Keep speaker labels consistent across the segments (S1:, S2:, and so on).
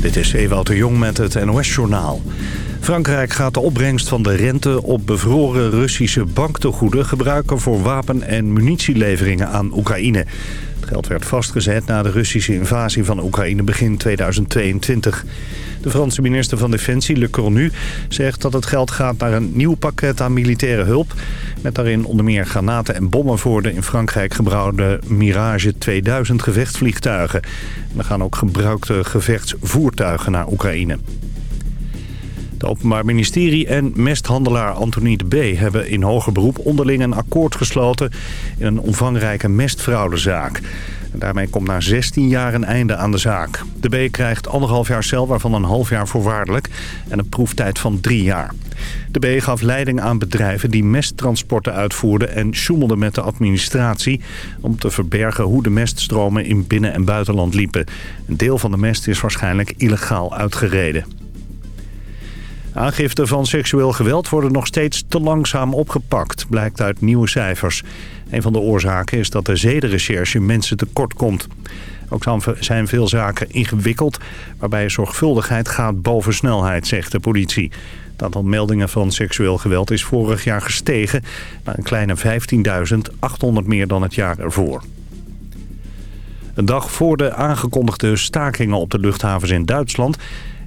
S1: Dit is Ewout de Jong met het NOS-journaal. Frankrijk gaat de opbrengst van de rente op bevroren Russische banktegoeden... gebruiken voor wapen- en munitieleveringen aan Oekraïne. Het geld werd vastgezet na de Russische invasie van Oekraïne begin 2022. De Franse minister van Defensie, Le Cornu, zegt dat het geld gaat naar een nieuw pakket aan militaire hulp. Met daarin onder meer granaten en bommen voor de in Frankrijk gebouwde Mirage 2000 gevechtsvliegtuigen. er gaan ook gebruikte gevechtsvoertuigen naar Oekraïne. Het Openbaar Ministerie en mesthandelaar Anthony de B. hebben in hoger beroep onderling een akkoord gesloten in een omvangrijke mestfraudezaak. En daarmee komt na 16 jaar een einde aan de zaak. De B krijgt anderhalf jaar cel, waarvan een half jaar voorwaardelijk en een proeftijd van drie jaar. De B gaf leiding aan bedrijven die mesttransporten uitvoerden en sjoemelden met de administratie om te verbergen hoe de meststromen in binnen- en buitenland liepen. Een deel van de mest is waarschijnlijk illegaal uitgereden. Aangifte van seksueel geweld worden nog steeds te langzaam opgepakt, blijkt uit nieuwe cijfers. Een van de oorzaken is dat de zedenrecherche mensen tekort komt. Ook zijn veel zaken ingewikkeld, waarbij zorgvuldigheid gaat boven snelheid, zegt de politie. Het aantal meldingen van seksueel geweld is vorig jaar gestegen naar een kleine 15.800 meer dan het jaar ervoor. Een dag voor de aangekondigde stakingen op de luchthavens in Duitsland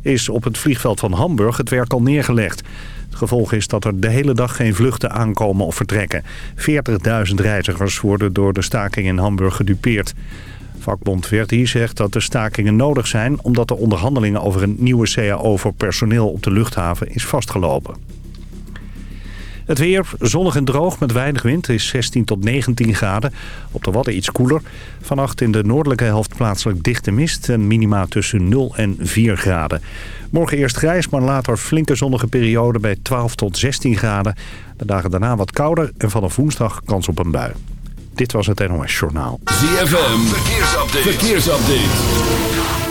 S1: is op het vliegveld van Hamburg het werk al neergelegd. Het gevolg is dat er de hele dag geen vluchten aankomen of vertrekken. 40.000 reizigers worden door de staking in Hamburg gedupeerd. Vakbond Verdi zegt dat de stakingen nodig zijn... omdat de onderhandelingen over een nieuwe CAO voor personeel op de luchthaven is vastgelopen. Het weer zonnig en droog met weinig wind is 16 tot 19 graden. Op de Wadden iets koeler. Vannacht in de noordelijke helft plaatselijk dichte mist. En minima tussen 0 en 4 graden. Morgen eerst grijs, maar later flinke zonnige periode bij 12 tot 16 graden. De dagen daarna wat kouder en vanaf woensdag kans op een bui. Dit was het NOS Journaal.
S2: ZFM, verkeersupdate. verkeersupdate.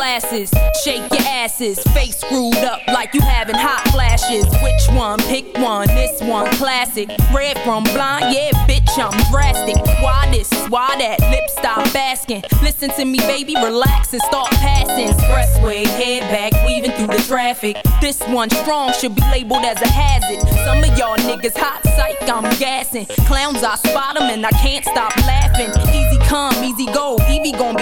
S3: Glasses, shake your asses, face screwed up like you having hot flashes. Which one? Pick one. This one classic. Red from blind, yeah, bitch, I'm drastic. Why this? Why that? Lip stop asking. Listen to me, baby, relax and start passing. Expressway, head back, weaving through the traffic. This one strong should be labeled as a hazard. Some of y'all niggas hot psych, I'm gassing. Clowns, I spot them and I can't stop laughing. Easy come, easy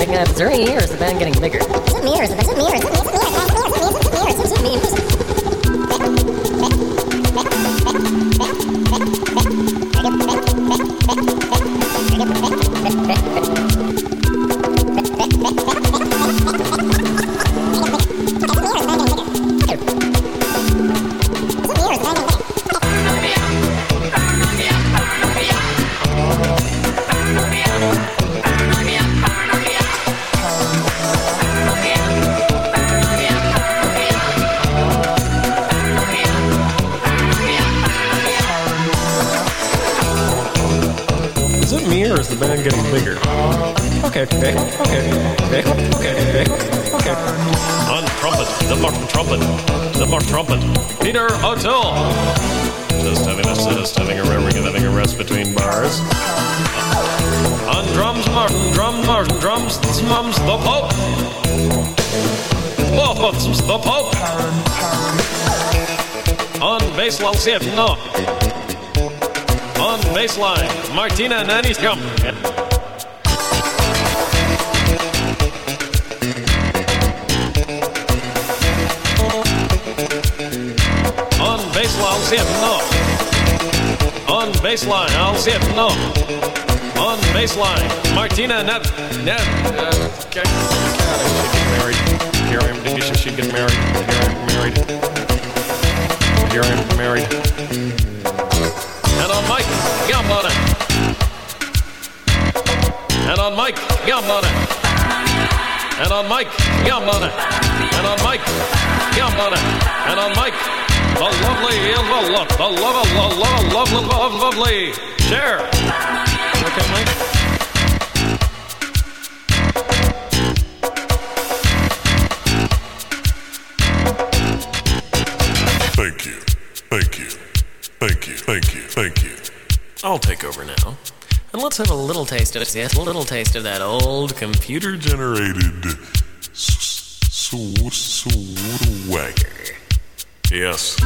S4: Getting getting Is there any years the band getting bigger?
S5: Is it me or is it, is it me or is it me?
S6: Lalsiev, no. On baseline, Martina Nanny's come. On baseline, Lalsiev, no.
S5: On baseline, I'll it. No. On baseline, Martina Net. Net. Uh, okay. Get married. She get married. Married. Am married. And on Mike Gambona. And on Mike Gambona. And on Mike Gambona. And on Mike Gambona. And on Mike. The lovely, the love, the love, the love, love, love, lovely. Share. Okay, Mike.
S7: Thank you.
S4: I'll take over now. And let's have a little taste of it. Yes, a little taste of that old computer
S7: Generated s- s- swagger.
S5: Yes.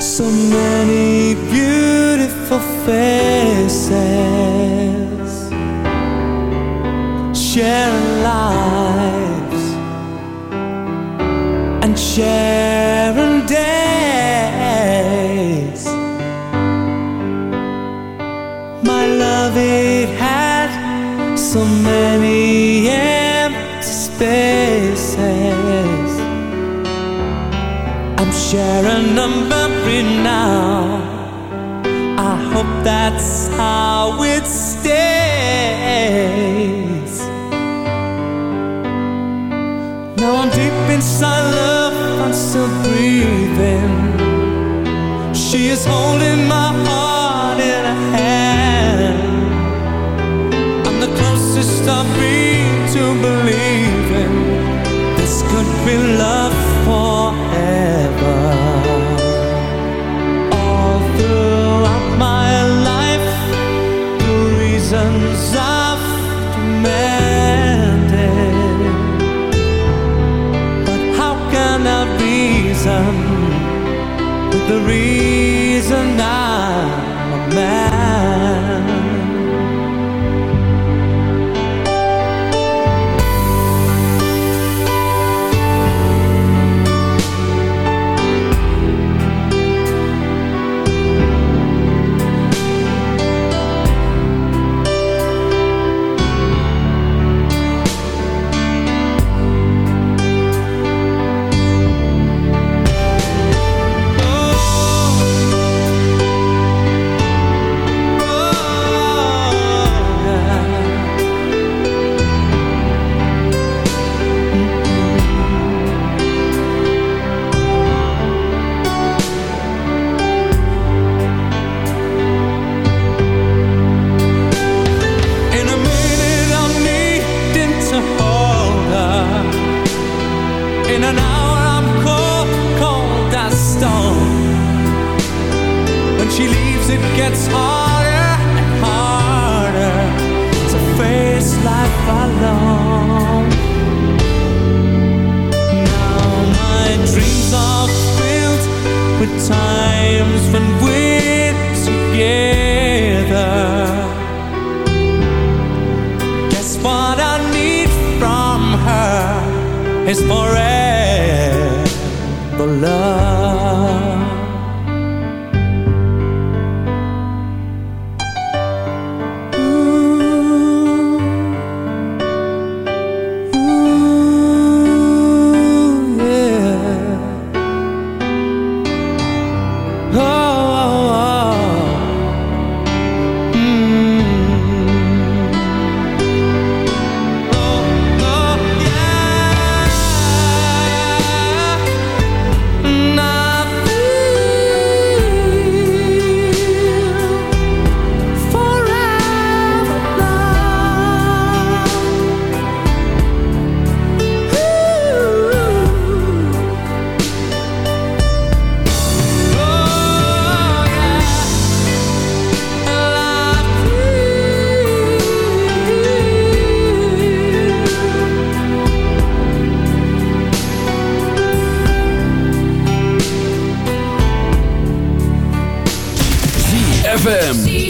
S8: so many beautiful faces sharing lives and share. share a memory now. I hope that's how it stays. Now I'm deep inside love, I'm still breathing. She is holding my
S2: ZFM.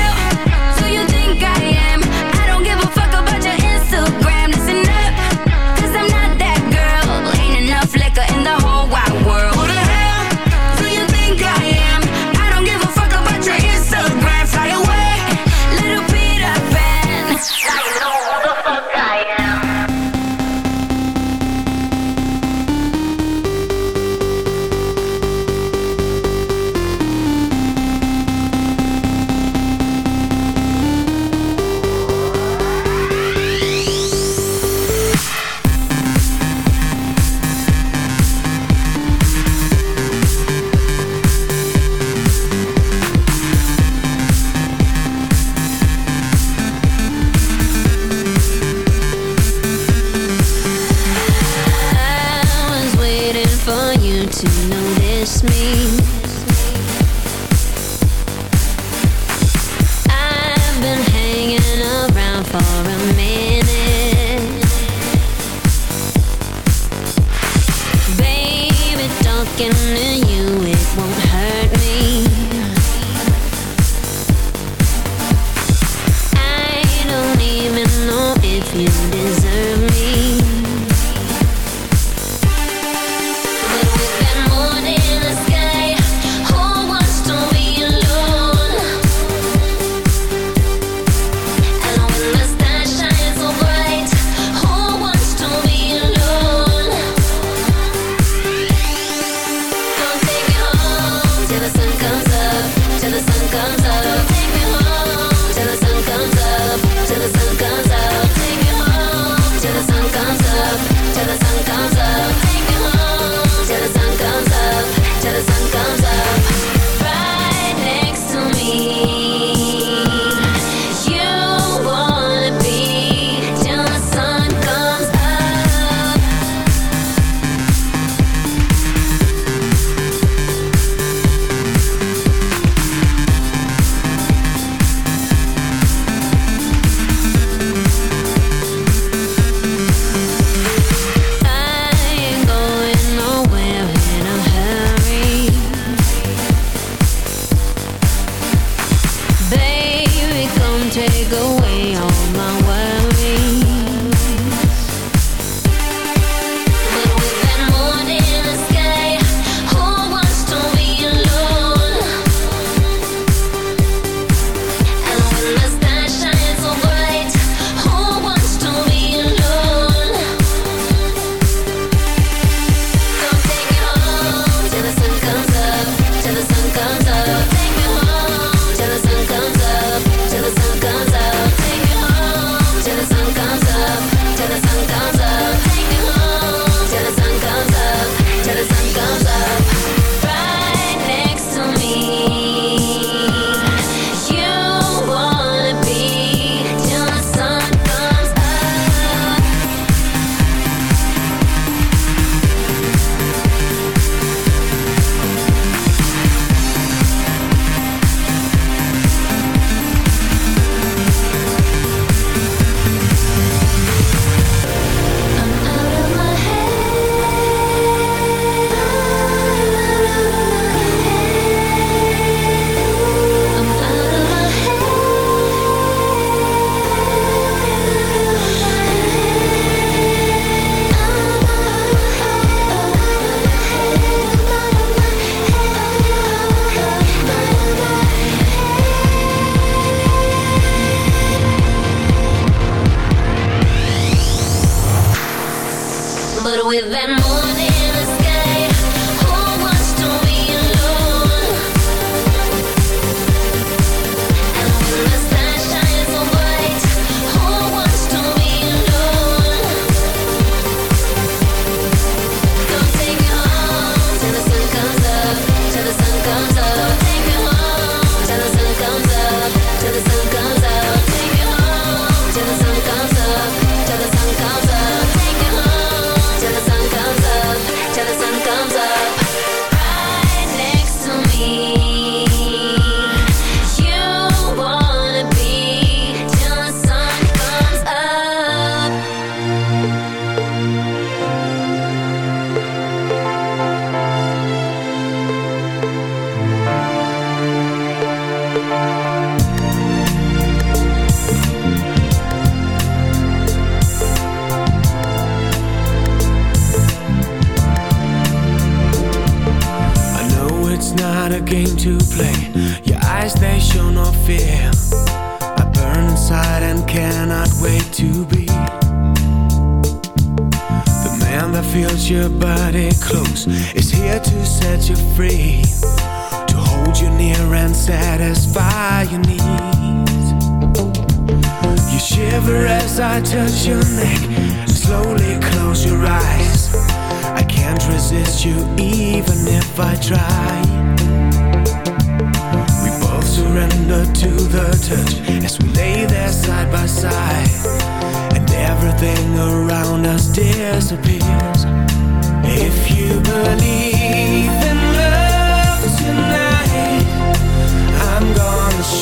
S9: with that moon.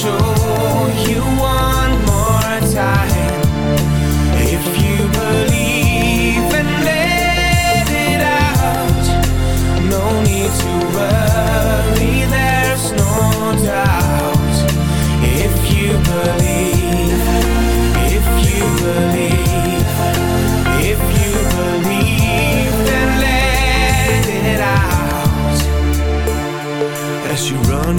S10: show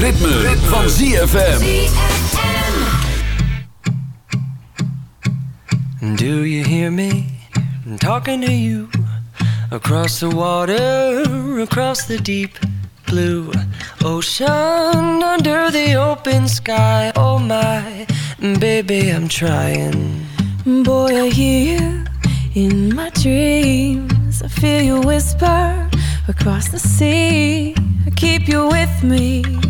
S2: ritme, ritme. van ZFM.
S11: Do you hear me I'm talking to you? Across the water, across the deep blue ocean, under the open sky. Oh my, baby, I'm trying.
S12: Boy, I hear you in my dreams. I feel you whisper across the sea. I keep you with me